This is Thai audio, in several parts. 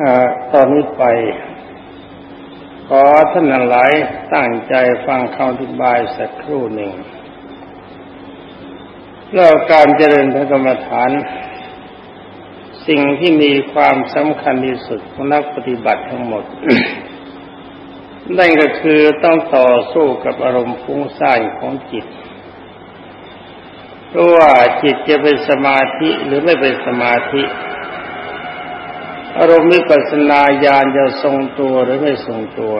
อตอนนี้ไป ขอท่านหลายตั้งใจฟังคำอธิบายสักครู่หนึ่งเรื่องการเจริญพระกรรมฐาน สิ่งที่มีความสำคัญที่สุดของนักปฏิบัติทั้งหมด นั่นก็คือต้องต่อสู้กับอารมณ์ฟุ้งซ่านของจิตเพราะว่าจิตจะเป็นสมาธิหรือไม่เป็นสมาธิ อารมณ์วิปัสสนาญาณจะทรงตัวหรือไม่ทรงตัว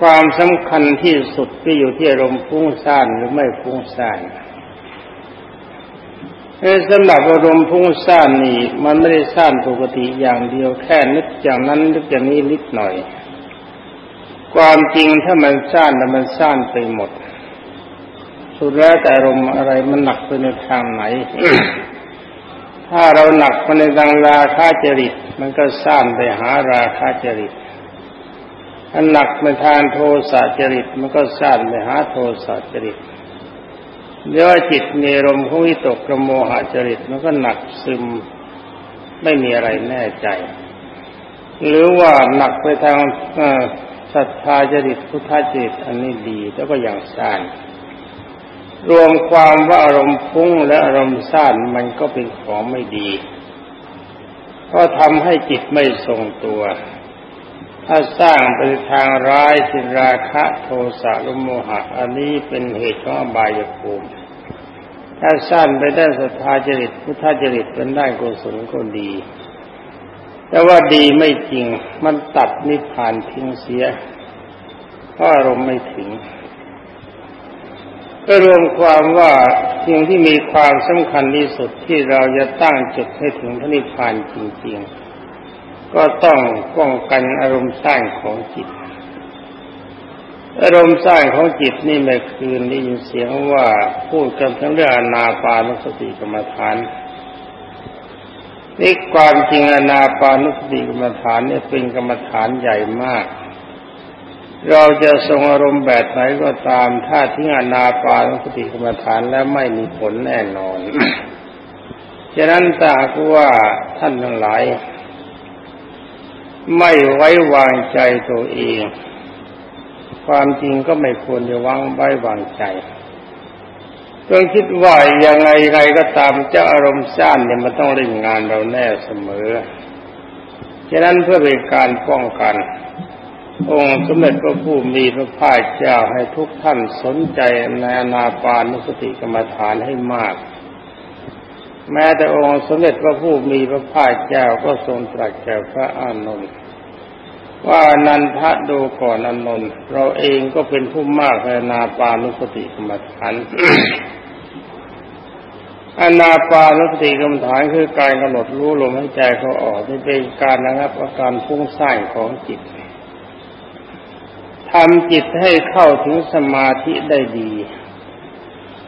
ความสำคัญที่สุดก็อยู่ที่อารมณ์ฟุ้งซ่านหรือไม่ฟุ้งซ่านสำหรับอารมณ์พุ่งซ่านนี่มันไม่ได้ซ่านปกติอย่างเดียวแค่นึกอย่างนั้นนึกอย่างนี้นิดหน่อย ความจริงถ้ามันซ่านแล้วมันซ่านไปหมด สุดแล้วแต่อารมณ์อะไรมันหนักไปในทางไหน ถ้าเราหนักไปในทางราคะจริต มันก็ซ่านไปหาราคะจริตถ้าหนักไปทางโทสะจริต มันก็ซ่านไปหาโทสะจริตเดี๋ยวจิตมีลมของวิตกกระโมหะจริต มันก็หนักซึมไม่มีอะไรแน่ใจ หรือว่าหนักไปทางศรัทธาจริตพุทธจริต อันนี้ดีแล้วก็อย่างซ่าน รวมความว่าอารมณ์ฟุ้งและอารมณ์ซ่านมันก็เป็นของไม่ดี เพราะทำให้จิตไม่ทรงตัว ถ้าสร้างไปทางร้ายสิราคะโทสะลุโมหะ อันนี้เป็นเหตุของอบายภูมิ ถ้าสั้นไปได้ศรัทธาจริตพุทธจริตเป็นได้กุศลก็ดี แต่ว่าดีไม่จริงมันตัดนิพพานทิ้งเสียเพราะอารมณ์ไม่ถึง ก็รวมความว่าสิ่งที่มีความสำคัญที่สุดที่เราจะตั้งจุดให้ถึงพระนิพพานจริงๆ ก็ต้องป้องกันอารมณ์สร้างของจิต อารมณ์สร้างของจิตนี่เมื่อคืนได้ยินเสียงว่าพูดกันทั้งเรื่องอนาปานุสติกรรมฐานนี่ความจริงอนาปานุสติกรรมฐานเนี่ยเป็นกรรมฐานใหญ่มาก เราจะทรงอารมณ์แบบไหนก็ตาม ถ้าทิ้งอนาปานุสติกรรมฐานแล้วไม่มีผลแน่นอนฉะนั้นถ้าว่าท่านทั้งหลาย ไม่ไว้วางใจตัวเอง ความจริงก็ไม่ควรจะวางไว้วางใจต้องคิดว่ายังไงไรก็ตามเจ้าอารมณ์ซ่านเนี่ยมันต้องเล่นงานเราแน่เสมอ ฉะนั้นเพื่อเป็นการป้องกัน องค์สมเด็จพระผู้มีพระภาคเจ้าให้ทุกท่านสนใจในอนาปานุสติกรรมฐานให้มาก แม้แต่องค์สมเด็จพระผู้มีพระภาคเจ้าก็ทรงตรัสแก่พระอานนท์ว่านันทะดูก่อนอนนท์เราเองก็เป็นผู้มากในนาปานุสติกรรมฐานอนาปานุสติกรรมฐานคือการกำหนดรู้ลมหายใจเขาออกนี่เป็นการระงับอาการฟุ้งซ่านของจิต ทำจิตให้เข้าถึงสมาธิได้ดี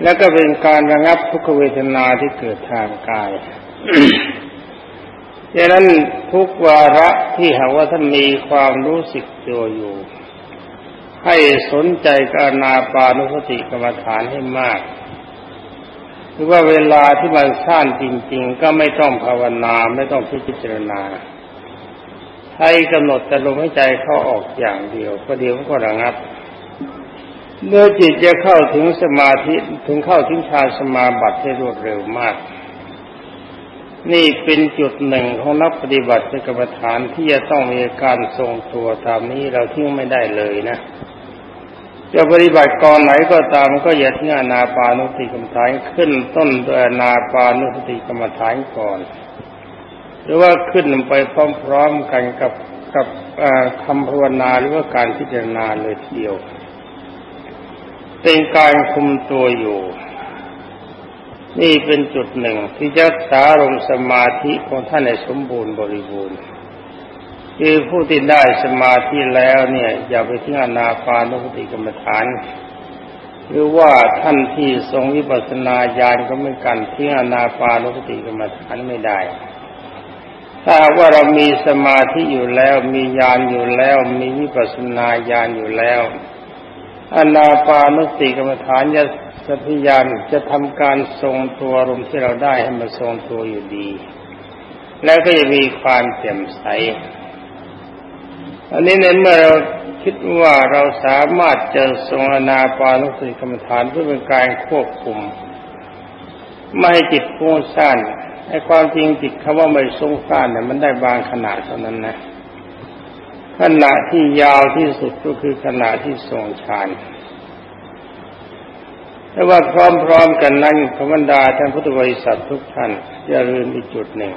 แล้วก็เป็นการระงับทุกเวทนาที่เกิดทางกายดังนั้นทุกวาระที่หากว่าท่านมีความรู้สึกตัวอยู่ ให้สนใจการนาปานุสติกรรมฐานให้มากหรือว่าเวลาที่มันสั้นจริง ๆ ก็ไม่ต้องภาวนาไม่ต้องพิจารณา ให้กำหนดแต่ลมหายใจเข้าออกอย่างเดียวก็เดี๋ยวก็ระงับ เมื่อจิตจะเข้าถึงสมาธิถึงเข้าถึงฌานสมาบัติได้รวดเร็วมาก นี่เป็นจุดหนึ่งของนักปฏิบัติกรรมฐานที่จะต้องมีการทรงตัวตามนี้เราทิ้งไม่ได้เลยนะจะปฏิบัติกรไหนก็ตามก็อย่าทิ้งอนาปานุสติกรรมฐานขึ้นต้นด้วยอนาปานุสติกรรมฐานก่อน หรือว่าขึ้นไปพร้อมๆกันกับกับคำภาวนาหรือว่าการพิจารณาเลยทีเดียว เป็นการคุมตัวอยู่ นี่เป็นจุดหนึ่งที่จะรักษาอารมสมาธิของท่านในสมบูรณ์บริบูรณ์คือผู้ที่ได้สมาธิแล้วเนี่ย อย่าไปทิ้งอนาปานุสติกรรมฐาน หรือว่าท่านที่ทรงวิปัสสนาญาณก็ไม่กันทิ้งอนาปานุสติกรรมฐานไม่ได้ ถ้าว่าเรามีสมาธิอยู่แล้ว มีญาณอยู่แล้ว มีวิปัสสนาญาณอยู่แล้วอนาปานุสติกรรมฐานจะจะพยายามจะทำการทรงตัวอารมที่เราได้ให้มันทรงตัวอยู่ดี แล้วก็จะมีความแจ่มใส อันนี้ในเมื่อเราคิดว่าเราสามารถจะทรงอนาปานุสติกรรมฐานเพื่อเป็นการควบคุม ไม่ให้จิตฟุ้งซ่าน ไอ้ความจริงจิตคำว่าไม่ฟุ้งซ่านเนี่ยมันได้บางขนาดเท่านั้นนะขณะที่ยาวที่สุดก็คือขณะที่ทรงฌานแต่ว่าพร้อมๆกันนั้นพระบรรดาท่านพุทธบริษัททุกท่านอย่าลืมอีกจุดหนึ่ง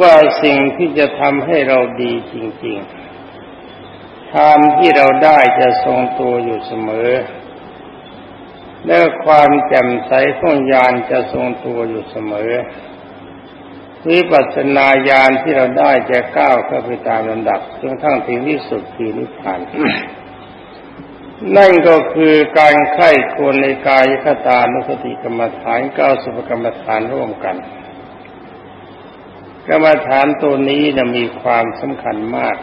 ว่าสิ่งที่จะทำให้เราดีจริงๆทานที่เราได้จะทรงตัวอยู่เสมอ และความแจ่มใสของญาณจะทรงตัวอยู่เสมอ วิปัสสนาญาณที่เราได้จะก้าวเข้าไปตามลำดับจนทั้งถึงที่สุดคือนิพพาน นั่นก็คือการไข้ควรในกายคตานุสติกรรมฐานเก้าสุภกรรมฐานร่วมกัน กรรมฐานตัวนี้นะมีความสำคัญมาก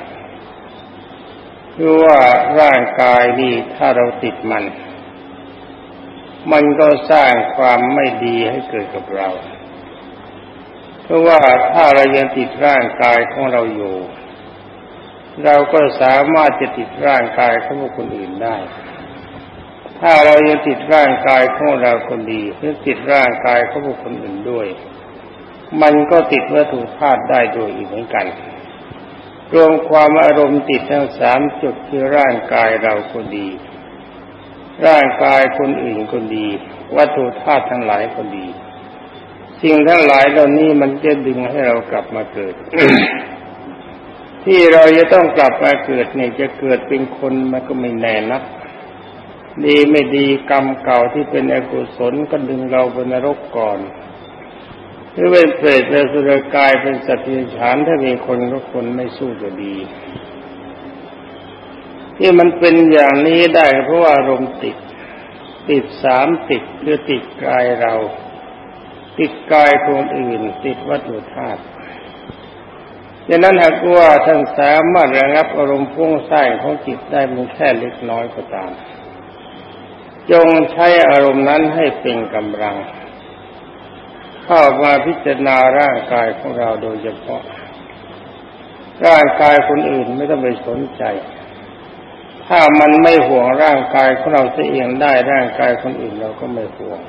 คือว่าร่างกายนี่ถ้าเราติดมัน มันก็สร้างความไม่ดีให้เกิดกับเรา เพราะว่าถ้าเรายังติดร่างกายของเราอยู่ เราก็สามารถจะติดร่างกายของคนอื่นได้ ถ้าเรายังติดร่างกายของเราคนดีหรือติดร่างกายของคนอื่นด้วย มันก็ติดวัตถุธาตุได้โดยอีกเหมือนกัน รวมความอารมณ์ติดทั้งสามจุดคือร่างกายเราคนดี ร่างกายคนอื่นคนดี วัตถุธาตุทั้งหลายคนดี สิ่งทั้งหลายเหล่านี้มันจะดึงให้เรากลับมาเกิด ที่เราจะต้องกลับมาเกิดเนี่ยจะเกิดเป็นคนมันก็ไม่แน่นักดีไม่ดีกรรมเก่าที่เป็นอกุศลก็ดึงเราไปนรกก่อนหรือเป็นเปรตเป็นสุรกายเป็นสัตว์ฉานถ้ามีคนก็คนไม่สู้จะดี ที่มันเป็นอย่างนี้ได้เพราะว่าอารมณ์ติด ติดสามติดคือติดกายเรา ติดกายคนอื่น ติดวัตถุธาตุดังนั้นหากว่าท่านสามารถระงับอารมณ์พุ่งใส้ของจิตได้มันแค่เล็กน้อยก็ตาม จงใช้อารมณ์นั้นให้เป็นกำลัง เข้ามาพิจารณาร่างกายของเราโดยเฉพาะ ร่างกายคนอื่นไม่ต้องไปสนใจ ถ้ามันไม่ห่วงร่างกายของเราเสียเองได้ร่างกายคนอื่นเราก็ไม่ห่วง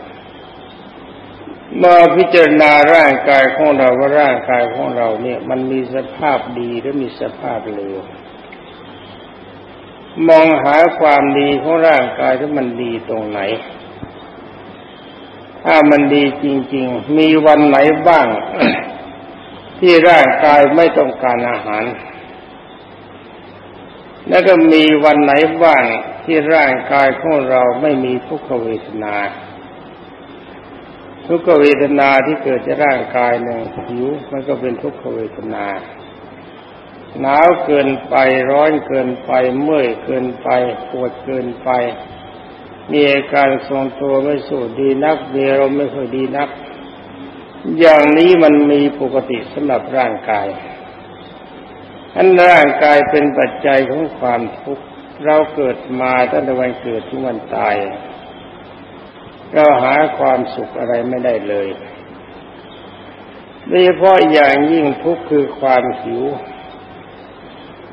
มาพิจารณาร่างกายของเราว่าร่างกายของเราเนี่ย มันมีสภาพดีหรือมีสภาพเลวมองหาความดีของร่างกายที่มันดีตรงไหน ถ้ามันดีจริง ๆ มีวันไหนบ้าง ที่ร่างกายไม่ต้องการอาหาร แล้วก็มีวันไหนบ้างที่ร่างกายของเราไม่มีทุกขเวทนา ทุกขเวทนาที่เกิดจากร่างกายหนึ่งหิวมันก็เป็นทุกขเวทนาหนาวเกินไปร้อนเกินไป เมื่อยเกินไปปวดเกินไป มีอาการทรงตัวไม่สู้ดีนักเดียวไม่ค่อยดีนัก อย่างนี้มันมีปกติสำหรับร่างกาย อันร่างกายเป็นปัจจัยของความทุกข์เราเกิดมาตั้งแต่วันเกิดถึงวันตาย เราหาความสุขอะไรไม่ได้เลยโดยเฉพาะอย่างยิ่งทุกข์คือความหิว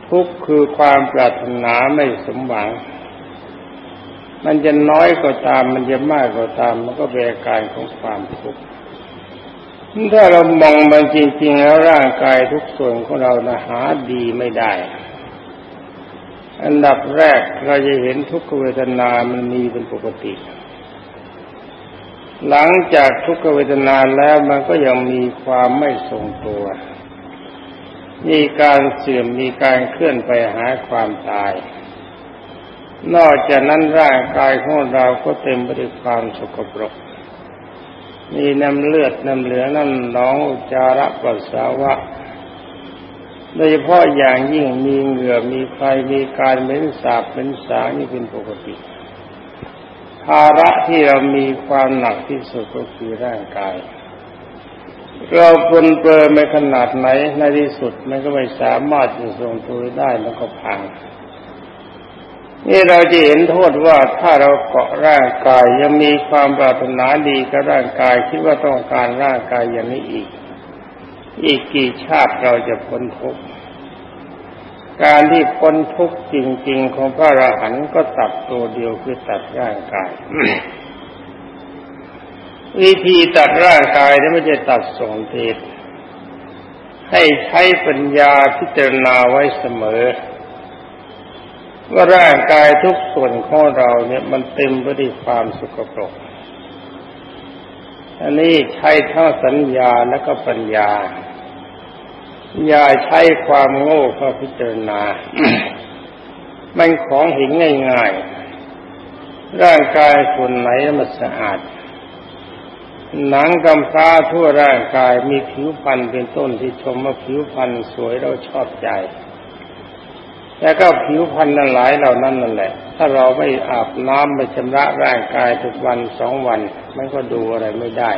ทุกข์คือความปรารถนาไม่สมหวัง มันจะน้อยก็ตาม มันจะมากก็ตาม มันก็เป็นอาการของความทุกข์ ถ้าเรามองมันจริงๆแล้วร่างกายทุกส่วนของเรานะหาดีไม่ได้ อันดับแรกเราจะเห็นทุกขเวทนามันมีเป็นปกติ หลังจากทุกขเวทนาแล้วมันก็ยังมีความไม่ทรงตัว มีการเสื่อมมีการเคลื่อนไปหาความตาย นอกจากนั้นร่างกายของเราก็เต็มไปด้วยความสกปรก มีน้ำเลือดน้ำเหลืองน้ำหนองอุจาระปัสสาวะ โดยเฉพาะอย่างยิ่งมีเหงื่อมีไฟมีการเหม็นสาบเหม็นสานี่เป็นปกติ ภาระที่เรามีความหนักที่สุดก็คือร่างกาย เราปนเปื้อไม่ขนาดไหนในที่สุดมันก็ไม่สามารถจะทรงตัวได้มันก็พัง นี่เราจะเห็นโทษว่าถ้าเราเกาะร่างกายยังมีความปรารถนาดีกับร่างกายคิดว่าต้องการร่างกายอย่างนี้อีก อีกกี่ชาติเราจะพ้นทุกข์การที่พ้นทุกข์จริง ๆ ของพระอรหันต์ก็ตัดตัวเดียวคือตัดร่างกาย วิธีตัดร่างกายนี่ไม่ใช่ตัดส่งเดชให้ใช้ปัญญาพิจารณาไว้เสมอ ว่าร่างกายทุกส่วนของเราเนี่ยมันเต็มไปด้วยความสุขปรก อันนี้ใช้ทั้งสัญญาและก็ปัญญา อย่าใช้ความโง่เข้าพิจารณา มันของเห็นง่ายๆ ร่างกายส่วนไหนมันสะอาด หนังกำพร้าทั่วร่างกายมีผิวพรรณเป็นต้นที่ชมว่าผิวพรรณสวยเราชอบใจ แต่ก็ผิวพรรณนั้นหลายเหล่านั้นนั่นแหละ ถ้าเราไม่อาบน้ำไม่ชำระร่างกายทุกวันสองวัน มันก็ดูอะไรไม่ได้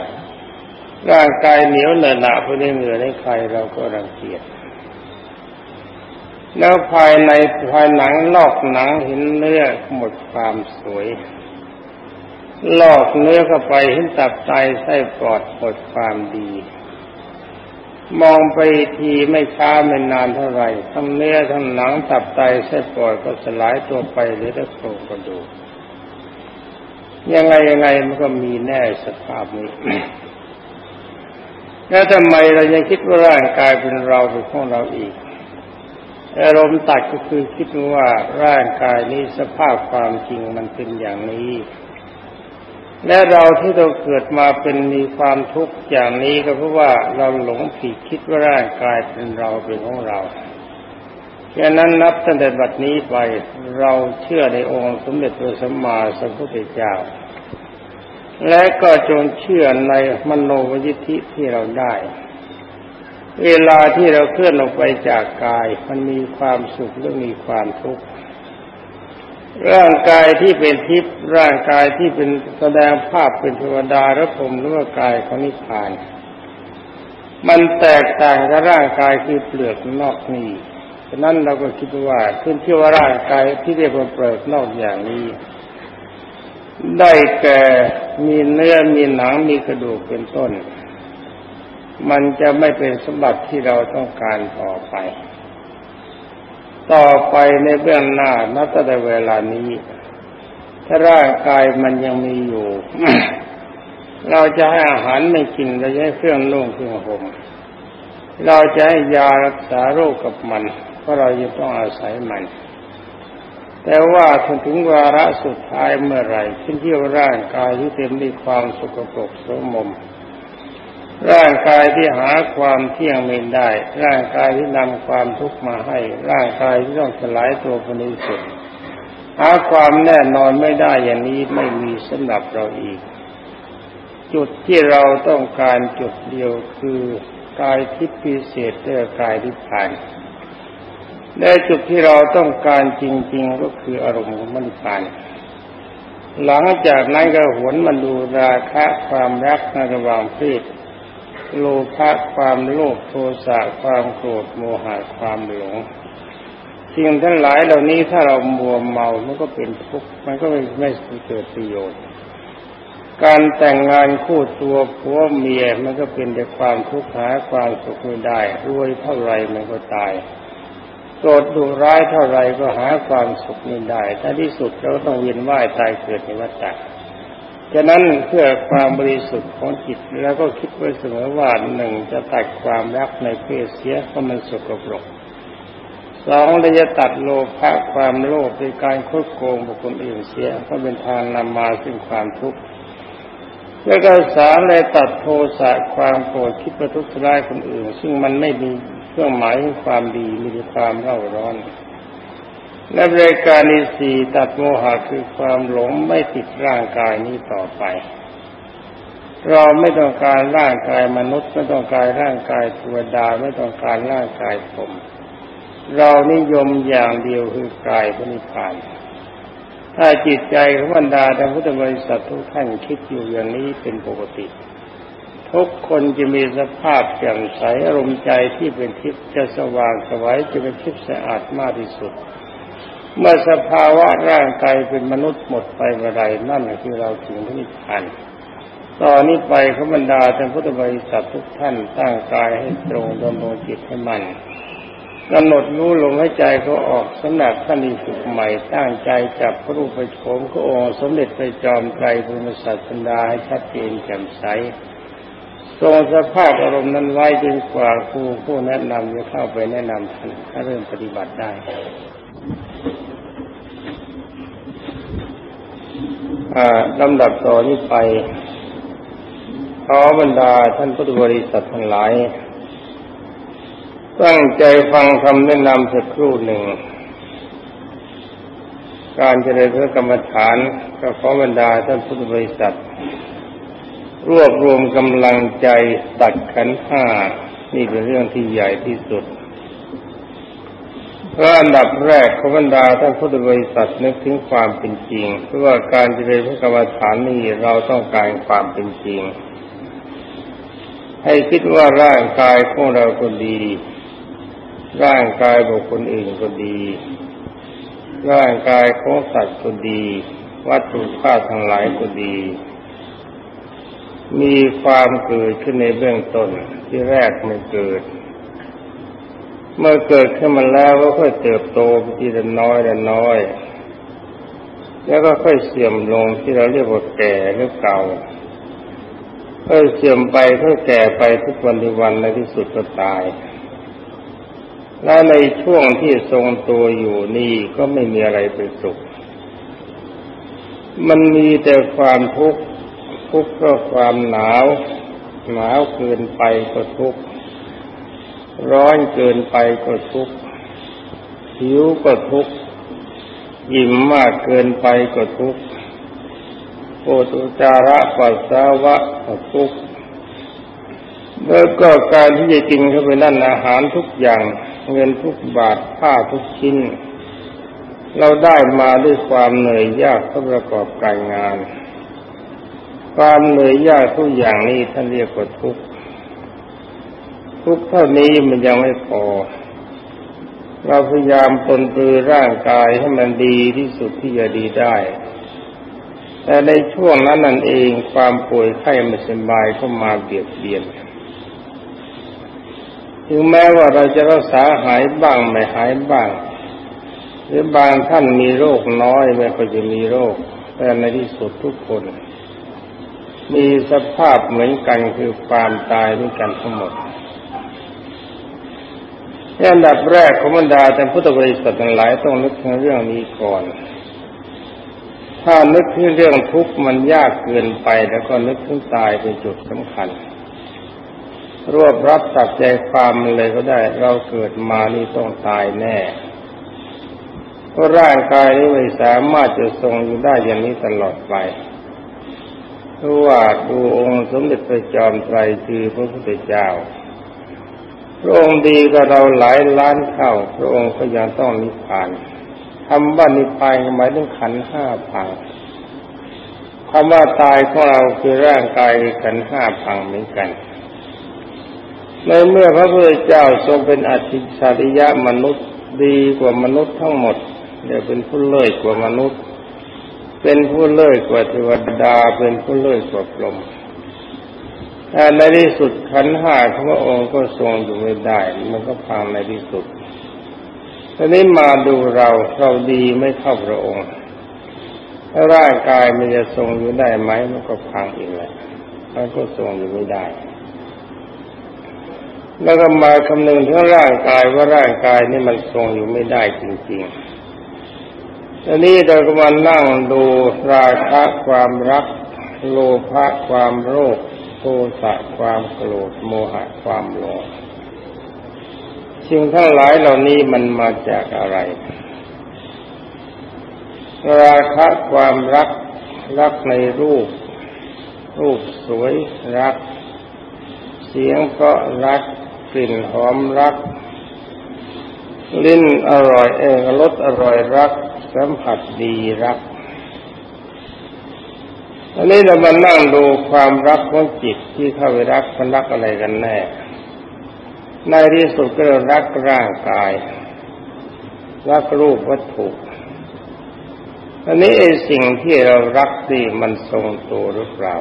ร่างกายเหนียวเหนอะหนะเพราะเหงื่อได้ใครเราก็รังเกียจแล้วภายในภายหนังลอกหนังเห็นเนื้อหมดความสวย ลอกเนื้อเข้าไปเห็นตับไตไส้ปอดหมดความดี มองไปทีไม่ช้าไม่นานเท่าไหร่ทั้งเนื้อทั้งหนังตับไตไส้นปอดก็สลายตัวไปเหลือแต่โครงกระดูกยังไงยังไงมันก็มีแน่สภาพนี้ แล้วทำไมเรายังคิดว่าร่างกายเป็นเราเป็นของเราอีกอารมณ์ตัดก็คือคิดว่าร่างกายนี้สภาพความจริงมันเป็นอย่างนี้ และเราที่เราเกิดมาเป็นมีความทุกข์อย่างนี้ก็เพราะว่าเราหลงผิดคิดว่าร่างกายเป็นเราเป็นของเราฉะนั้นนับตั้งแต่บัดนี้ไปเราเชื่อในองค์สมเด็จพระสัมมาสัมพุทธเจ้า และก็จงเชื่อในมโนวิธิที่เราได้ เวลาที่เราเคลื่อนออกไปจากกาย มันมีความสุขหรือมีความทุกข์ ร่างกายที่เป็นทิพย์ร่างกายที่เป็นแสดงภาพเป็นเทวดาและผมหรือว่ากายของนิพพาน มันแตกต่างกับร่างกายคือเปลือกนอกนี้ฉะนั้นเราก็คิดว่าขึ้นที่ว่าร่างกายที่เรียกว่าเปลือกนอกอย่างนี้ ได้แก่มีเนื้อมีหนังมีกระดูกเป็นต้น มันจะไม่เป็นสมบัติที่เราต้องการต่อไป ต่อไปในเบื้องหน้านับตั้งแต่เวลานี้ถ้าร่างกายมันยังมีอยู่ เราจะให้อาหารไม่กินเราจะให้เครื่องนุ่งเครื่องห่มเราจะให้ยารักษาโรคกับมัน เพราะเรายังต้องอาศัยมัน แต่ว่าถึงวาระสุดท้ายเมื่อไหร่ขึ้นที่ร่างกายที่เต็มด้วยความสกปรกสมม ร่างกายที่หาความเที่ยงไม่ได้ ร่างกายที่นำความทุกข์มาให้ ร่างกายที่ต้องสลายตัวคนนี้สุดหาความแน่นอนไม่ได้อย่างนี้ไม่มีสำหรับเราอีก จุดที่เราต้องการจุดเดียวคือกายทิพย์พิเศษเรื่อกายที่ผ่านและจุดที่เราต้องการจริง ๆ ก็คืออารมณ์ของมันผ่านหลังจากนั้นก็หวนมาดูราคะความรักในระหว่างเพศ โลภะความโลภโทสะความโกรธโมหะความหลงสิ่งทั้งหลายเหล่านี้ถ้าเรามัวเมามันก็เป็นทุกข์มันก็ไม่ไม่เกิดประโยชน์ การแต่งงานคู่ตัวผัวเมียมันก็เป็นแต่ความทุกข์หาความสุขไม่ได้รวยเท่าไรมันก็ตายโกรธดุร้ายเท่าไรก็หาความสุขไม่ได้ ถ้าที่สุดเราต้องเวียนว่ายตายเกิดในวัฏจักร ฉะนั้นเพื่อความบริสุทธิ์ของจิตแล้วก็คิดไว้เสมอว่าหนึ่งจะตัดความรักในเพศเสียเพราะมันสกปรกสองเราจะตัดโลภะความโลภในการคดโกงบุคคลอื่นเสียเพราะเป็นทางนำมาซึ่งความทุกข์แล้วก็สามเลยตัดโทสะความโกรธคิดประทุษร้ายคนอื่น ซึ่งมันไม่มีเครื่องหมายของความดีมีแต่ความเร่าร้อน และบริการที่สี่ตัดโมหะคือความหลงไม่ติดร่างกายนี้ต่อไป เราไม่ต้องการร่างกายมนุษย์ไม่ต้องการร่างกายเทวดาไม่ต้องการร่างกายผมเรานิยมอย่างเดียวคือกายพระนิพพาน ถ้าจิตใจของบรรดาท่านพุทธบริษัททุกท่านคิดอยู่อย่างนี้เป็นปกติ ทุกคนจะมีสภาพแจ่มใสอารมณ์ใจที่เป็นทิพย์จะสว่างสวัยจะเป็นทิพย์สะอาดมากที่สุด เมื่อสภาวะร่างกายเป็นมนุษย์หมดไปเมื่อไรนั่นคือเราถึงนิพพานตอนนี้ไปขบรรดาท่านพุทธบริษัททุกท่านตั้งกายให้ตรงดำรงจิตให้มันกำหนดรู้ลมหายใจเขาออกสำหรับท่านที่ฝึกใหม่ตั้งใจจับพระรูปไปโฉมพระองค์สมเด็จพระจอมไตรภูมิศาสดาให้ชัดเจนแจ่มใสทรงสภาพอารมณ์นั้นไว้จนกว่าครูผู้แนะนำจะเข้าไปแนะนำท่านถ้าเริ่มปฏิบัติได้ ลำดับต่อนี้ไปขอบรรดาท่านพุทธบริษัททั้งหลาย ตั้งใจฟังคำแนะนำสักครู่หนึ่ง การเจริญพระกรรมฐานก็ขอบรรดาท่านพุทธบริษัท รวบรวมกำลังใจตัดขันห้านี่เป็นเรื่องที่ใหญ่ที่สุด พราะอันดับแรกขบรรดาท่านพุทธบริษัทนึกถึงความเป็นจริง เพราะว่าการเจริญพระกรรมฐานนี้เราต้องการความเป็นจริง ให้คิดว่าร่างกายของเราก็ดี ร่างกายบุคคลอื่นก็ดี ร่างกายของสัตว์ก็ดี วัตถุธาตุทั้งหลายก็ดี มีความเกิดขึ้นในเบื้องต้นที่แรกไม่เกิด เมื่อเกิดขึ้นมาแล้วก็ค่อยเติบโตทีละน้อยละน้อย แล้วก็ค่อยเสื่อมลงที่เราเรียกว่าแก่หรือเก่าค่อยเสื่อมไปค่อยแก่ไปทุกวันทุกวันในที่สุดก็ตาย และในช่วงที่ทรงตัวอยู่นี่ก็ไม่มีอะไรเป็นสุข มันมีแต่ความทุกข์ทุกข์ก็ความหนาว หนาวเกินไปก็ทุกข์ ร้อนเกินไปก็ทุกข์หิวก็ทุกข์ยิ่มมากเกินไปก็ทุกข์โอตุจาระปัสสาวะก็ทุกข์แล้วก็การที่จะกินเข้าไปนั่นอาหารทุกอย่าง เงินทุกบาทผ้าทุกชิ้น เราได้มาด้วยความเหนื่อยยากประกอบการงาน ความเหนื่อยยากทุกอย่างนี้ท่านเรียกว่าทุกข์ ทุกเท่านี้มันยังไม่พอ เราพยายามตนตือร่างกายให้มันดีที่สุดที่จะดีได้ แต่ในช่วงนั้นนั่นเองความป่วยไข้ไม่สบายก็มาเบียดเบียนถึงแม้ว่าเราจะรักษาหายบ้างไม่หายบ้าง หรือบางท่านมีโรคน้อยไม่ค่อยจะมีโรค แต่ในที่สุดทุกคน มีสภาพเหมือนกันคือความตายด้วยกันทั้งหมด อันดับแรกของบรรดาแต่พุทธบริษัททั้งหลายต้องนึกถึงเรื่องนี้ก่อน ถ้านึกถึงเรื่องทุกข์มันยากเกินไปแล้วก็นึกถึงตายเป็นจุดสำคัญ รวบรับตัดใจความมันเลยก็ได้ เราเกิดมานี่ต้องตายแน่เพราะร่างกายนี้ไม่สามารถจะทรงอยู่ได้อย่างนี้ตลอดไปเพราะว่าดูองค์สมเด็จพระจอมไตรคือพระพุทธเจ้า ระองค์ดีกับเราหลายล้านเท่า พระองค์ก็ยังต้องนิพพานคำว่านิพพานหมายถึงขันห้าพังคำว่าตายของเราคือร่างกายขันห้าพังเหมือนกันในเมื่อพระพุทธเจ้าทรงเป็นอธิสาริยะมนุษย์ดีกว่ามนุษย์ทั้งหมดเดี๋ยวเป็นผู้เลิศกว่ามนุษย์ เป็นผู้เลิศกว่าเทวดาเป็นผู้เลิศกว่าพรหม ในที่สุดขันห้าของพระองค์ก็ทรงอยู่ไม่ได้ มันก็พังในที่สุดทีนี้มาดูเราเราดีไม่เท่าพระองค์ร่างกายมันจะทรงอยู่ได้ไหมมันก็พังอีกแหละมันก็ทรงอยู่ไม่ได้ แล้วก็มาคำนึงถึงร่างกายว่าร่างกายนี่มันทรงอยู่ไม่ได้จริงๆทีนี้เราก็มานั่งดูราคะความรัก โลภะความโลภ โทสะความโกรธโมหะความหลงสิ่งทั้งหลายเหล่านี้มันมาจากอะไร ราคะความรักรักในรูป รูปสวยรัก เสียงก็รักกลิ่นหอมรัก ลิ้นอร่อยเองรสอร่อยรัก สัมผัสดีรัก อันนี้เรามานั่งดูความรักของจิตที่เข้าไปรักมันรักอะไรกันแน่ในที่สุดก็รักร่างกาย รักรูปวัตถุอันนี้ไอ้สิ่งที่เรารักนี่มันทรงตัวหรือเปล่า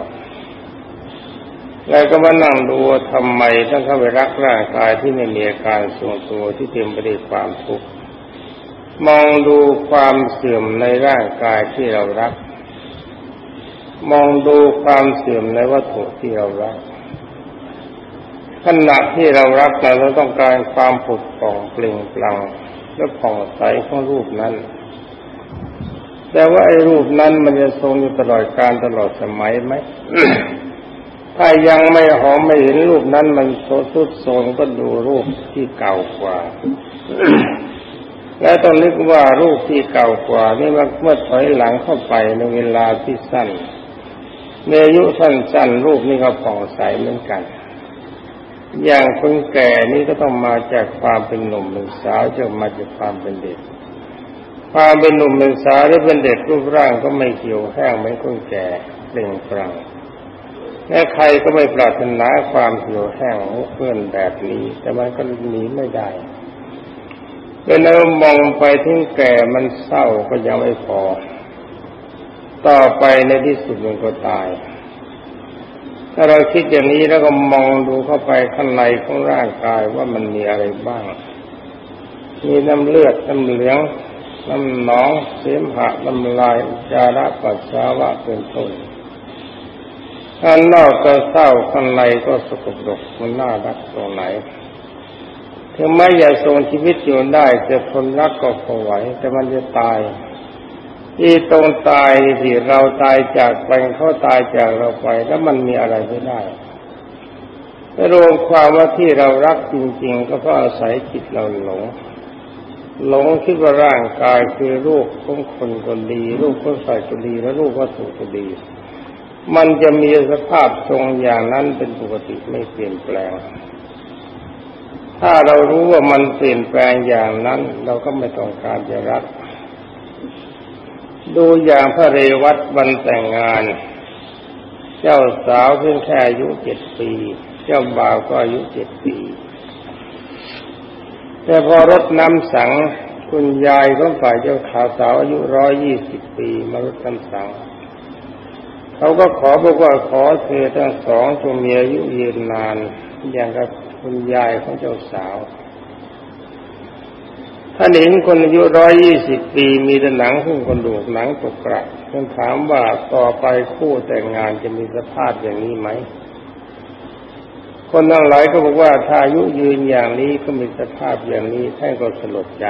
แล้วก็มานั่งดูทำไมต้องเข้าไปรักร่างกายที่ไม่มีอาการทรงตัวที่เต็มไปด้วยความทุกข์มองดูความเสื่อมในร่างกายที่เรารัก มองดูความเสื่อมในวัตถุที่เรารักขณะที่เรารักเราต้องการความผุดผ่องเปล่งปลั่งและผ่องใสของรูปนั้น แต่ว่าไอ้รูปนั้นมันจะทรงอยู่ตลอดการตลอดสมัยไหมถ้ายังไม่หอมไม่เห็นรูปนั้นมันโซสุดโทมก็ดูรูปที่เก่ากว่า และต้องนึกว่ารูปที่เก่ากว่า นี่เมื่อถอยหลังเข้าไปในเวลาที่สั้น ในอายุสั้นๆรูปนี้ก็ผ่องใสเหมือนกัน อย่างคนแก่นี่ก็ต้องมาจากความเป็นหนุ่มเป็นสาวจะมาจากความเป็นเด็ก ความเป็นหนุ่มเป็นสาวหรือเป็นเด็กรูปร่างก็ไม่เขียวแห้งเหมือนคนแก่เปล่งปลั่งและใครก็ไม่ปรารถนาความเหี่ยวแห้งเพื่อนแบบนี้ แต่มันก็หนีไม่ได้เป็นเรามองไปถึงแก่มันเศร้าก็ยังไม่พอ ต่อไปในที่สุดมันก็ตาย ถ้าเราคิดอย่างนี้แล้วก็มองดูเข้าไปข้างในของร่างกายว่ามันมีอะไรบ้าง มีน้ำเลือดน้ำเหลือง น้ำหนองเสมหะน้ำลายจาระปัสสาวะเป็นต้นข้างนอกก็เศร้าข้างในก็สกปรกมันน่ารักตรงไหนถึงแม้จะทรงชีวิตอยู่ได้จะทนรักก็พอไหวแต่มันจะตาย ที่ตรงตายที่เราตายจากไปเขาตายจากเราไป แล้วมันมีอะไรไม่ได้รวมความว่าที่เรารักจริง ๆ ก็เพราะอาศัยจิตเราหลง หลงคิดว่าร่างกายคือรูปของคนคนดี รูปของใส่คนดีและรูปวัตถุคนดี มันจะมีสภาพทรงอย่างนั้นเป็นปกติไม่เปลี่ยนแปลง ถ้าเรารู้ว่ามันเปลี่ยนแปลงอย่างนั้น เราก็ไม่ต้องการจะรัก ดูอย่างพระเรวัตวันแต่งงาน เจ้าสาวเพียงแค่อายุเจ็ดปี เจ้าบ่าวก็อายุเจ็ดปี แต่พอรถน้ำสังคุณยายของฝ่ายเจ้าขาวสาวอายุร้อยยี่สิบปีมารดน้ำสังเขาก็ขอบอกว่าขอเธอทั้งสองจงมีอายุยืนนาน อย่างกับคุณยายของเจ้าสาว ท่านเห็นคนอายุร้อยยี่สิบปีมีแต่หนังหุ้มกระดูกหนังตกกระท่านถามว่าต่อไปคู่แต่งงานจะมีสภาพอย่างนี้ไหม คนทั้งหลายก็บอกว่าถ้าอายุยืนอย่างนี้ก็มีสภาพอย่างนี้ท่านก็สลดใจ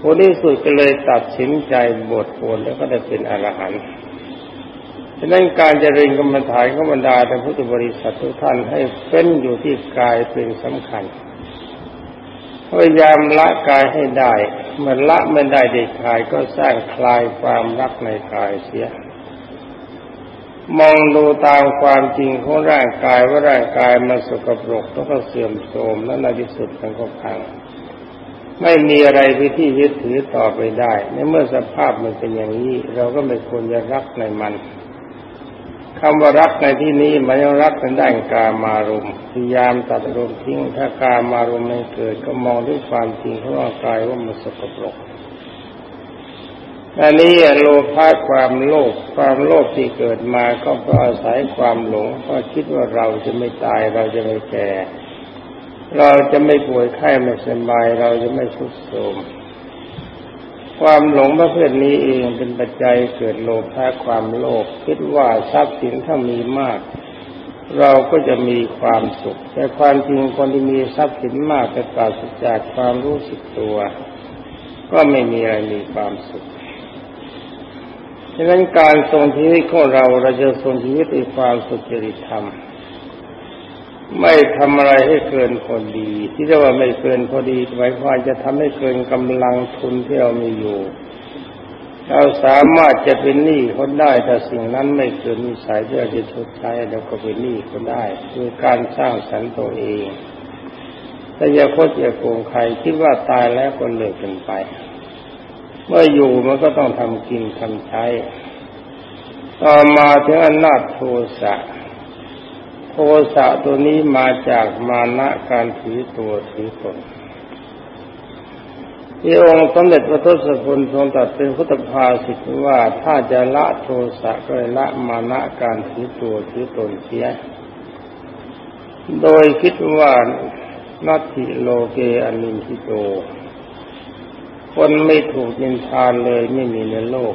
ผลที่สุดก็เลยตัดสินใจบวชโวนแล้วก็ได้เป็นอรหันต์ฉะนั้นการเจริญกรรมฐานของบรรดาท่านพุทธบริษัททุกท่านให้เป็นอยู่ที่กายเป็นสำคัญ พยายามละกายให้ได้เมื่อละไม่ได้เด็ดขาดก็สร้างคลายความรักในกายเสีย มองดูตามความจริงของร่างกายว่าร่างกายมันสกปรกแล้วก็เสื่อมโทรมและในที่สุดมันก็พังไม่มีอะไรที่ที่ยึดถือต่อไปได้ ในเมื่อสภาพมันเป็นอย่างนี้ เราก็ไม่ควรจะรักในมัน คำว่ารักในที่นี้มันยังรักเป็นด้านกามารมพยายามตัดรมทิ้ง ถ้ากามารมไม่เกิดก็มองด้วยความจริงของร่างกายว่ามันสกปรกอันนี้โลภะความโลภความโลภที่เกิดมาก็เพราะอาศัยความหลงเพราะคิดว่าเราจะไม่ตายเราจะไม่แก่ เราจะไม่ป่วยไข้ไม่สบายเราจะไม่ทุกโทรม ความหลงประเภทนี้เองเป็นปัจจัยเกิดโลภะความโลภคิดว่าทรัพย์สินถ้ามีมาก เราก็จะมีความสุข แต่ความจริงคนที่มีทรัพย์สินมากแต่ปราศจากความรู้สึกตัว ก็ไม่มีอะไรมีความสุขดังนั้นการทรงชีวิตของเราเราจะทรงชีวิตด้วยความสุจริตธรรม ไม่ทำอะไรให้เกินพอดี ที่เรียกว่าไม่เกินพอดีหมายความจะทำให้เกินกำลังทุนที่เรามีอยู่ เราสามารถจะเป็นหนี้คนได้ แต่สิ่งนั้นไม่เกินมิสัยที่เราจะชดใช้เราก็เป็นหนี้คนได้ คือการสร้างสรรค์ตัวเองแต่อย่าโคตรอย่าโกงใครคิดว่าตายแล้วคนเลิกกันไป เมื่ออยู่มันก็ต้องทำกินทำใช้ ต่อมาถึงอำนาจโทสะ ทสะตัวนี้มาจากมานะการถือตัวถือตนที่องค์สมเด็จพระทศพลทรงตรัสเป็นพุทธภาสิตว่าถ้าจะละโทสะก็ละมานะการถือตัวถือตนเสีย โดยคิดว่านัตถิโลเกอนินทิโต คนไม่ถูกนินทานเลยไม่มีในโลก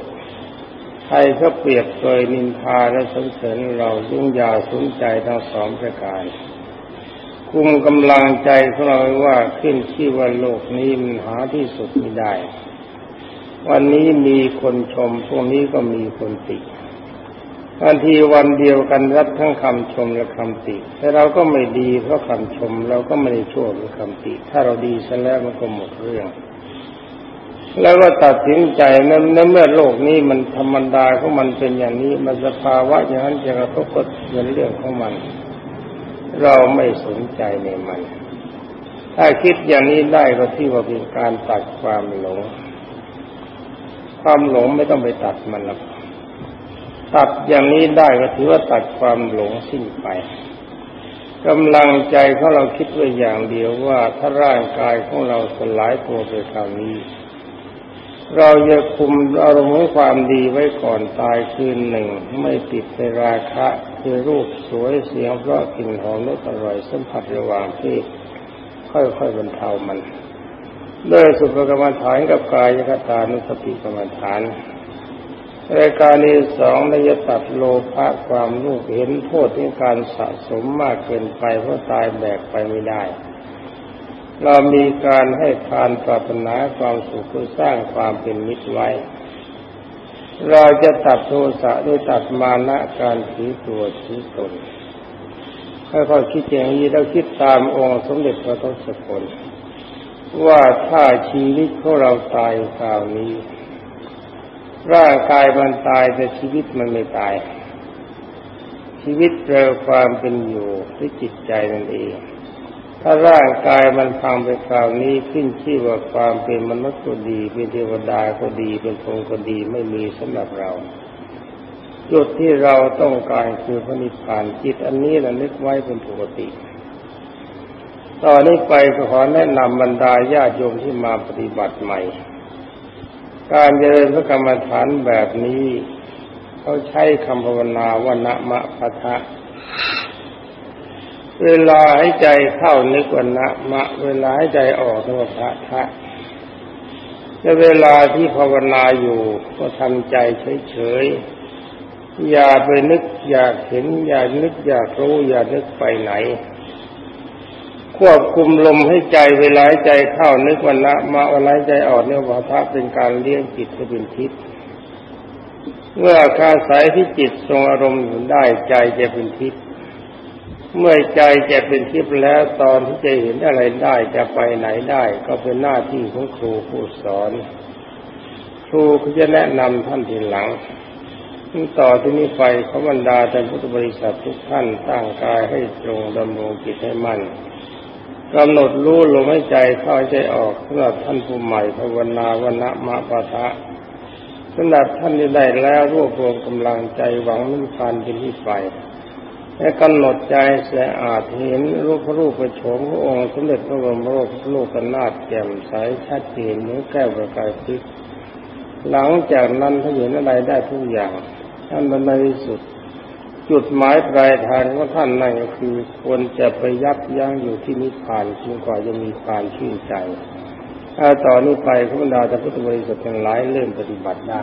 ใครก็เปรียบเคยนินทาและสงเสริญเรายุ่งยาวสนใจทั้งสองประการ คุมกำลังใจของเราว่าขึ้นที่ว่าโลกนี้มันหาที่สุดไม่ได้ วันนี้มีคนชมพวกนี้ก็มีคนติบางทีวันเดียวกันรับทั้งคำชมและคำติ แต่เราก็ไม่ดีเพราะคำชม เราก็ไม่ได้ชั่วเพราะคำติ ถ้าเราดีซะแล้วมันก็หมดเรื่อง แล้วก็ตัดสินใจนั้นเมื่อโลกนี้มันธรรมดาของมันเป็นอย่างนี้ มันสภาวะอย่างนั้นจะกระทบกับเนเรื่องของมัน เราไม่สนใจในมัน ถ้าคิดอย่างนี้ได้ก็ที่ว่าเป็นการตัดความหลง ความหลงไม่ต้องไปตัดมันหรอกตัดอย่างนี้ได้ก็ถือว่าตัดความหลงสิ้นไปกำลังใจของเราคิดไว้อย่างเดียวว่าถ้าร่างกายของเราสลายตัวไปคราวนี้ เราจะคุมอารมณ์ความดีไว้ก่อนตายคืนหนึ่ง ไม่ติดในราคะคือรูปสวยเสียงเพราะกลิ่นหอมรสอร่อยสัมผัสระหว่างที่ค่อยๆบรรเทามันด้วยสุภกรรมฐานกับกายคตานุสติกรรมฐานรายการที่สองในยตัดโลภะความลูกเห็นโทษที่การสะสมมากเกินไปเพราะตายแบกไปไม่ได้ เรามีการให้ทานปรารถนาความสุขเพื่อสร้างความเป็นมิตรไว้ เราจะตัดโทสะด้วยตัดมานะการถือตัวถือตนค่อยๆคิดอย่างนี้แล้วคิดตามองค์สมเด็จพระทศพลว่าถ้าชีวิตของเราตายคราวนี้ ร่างกายมันตายแต่ชีวิตมันไม่ตาย ชีวิตเร็วความเป็นอยู่ที่จิตใจนั่นเอง ถ้าร่างกายมันพังไปคราวนี้ขึ้นชื่อว่าความเป็นมนุษย์ก็ดี เป็นเทวดาก็ดี เป็นพรหมก็ดีไม่มีสำหรับเรา จุดที่เราต้องการคือพระนิพพานจิตอันนี้เรานึกไว้เป็นปกติ ตอนนี้ไปขอแนะนำบรรดาญาติโยมที่มาปฏิบัติใหม่ การเจริญพระกรรมฐานแบบนี้เขาใช้คำภาวนาว่านะมะพะทะ เวลาให้ใจเข้านึกว่านะมะ เวลาให้ใจออกนึกว่าพะทะในเวลาที่ภาวนาอยู่ก็ทำใจเฉยๆ อย่าไปนึกอยากเห็น อย่านึกอยากรู้อย่านึกไปไหน ควบคุมลมให้ใจเวลาใจเข้านึกวันละมาเวลาใจออกเนี่ยวาทะเป็นการเลี้ยงจิตให้เป็นทิพย์เมื่อคาสายที่จิตทรงอารมณ์ได้ใจจะเป็นทิพย์ เมื่อใจจะเป็นทิพย์แล้วตอนที่จะเห็นอะไรได้จะไปไหนได้ ก็เป็นหน้าที่ของครูผู้สอน ครูเขาจะแนะนำท่านทีหลังต่อที่นี้ไปขบรรดาแต่พุทธบริษัททุกท่านตั้งกายให้ตรงดำรงจิตให้มั่นกำหนดรู้ลมหายใจเข้าใจออกสำหรับท่านผู้ใหม่ภาวนาวันนะมะปะทะสำหรับท่านที่ได้แล้วรวบรวมกำลังใจหวังนิพพานเป็นที่ไป และกำหนดใจสียอาจเห็นรูปรูปประโฉมพระองค์สมเด็จพระบรมโลกโลกนาถแจ่มใสชัดเจนเหมือนแก้วประกายพิกหลังจากนั้นถ้าเห็นอะไรได้ทุกอย่าง ท่านบรรลุสุด จุดหมายปลายทางของท่านนั่นก็คือควรจะไปยับยั้งอยู่ที่นิพพานจนกว่าจะมีความชื่นใจถ้าต่อนนี้ไปพระบรรดาพุทธบริษัททั้งหลายเริ่มปฏิบัติได้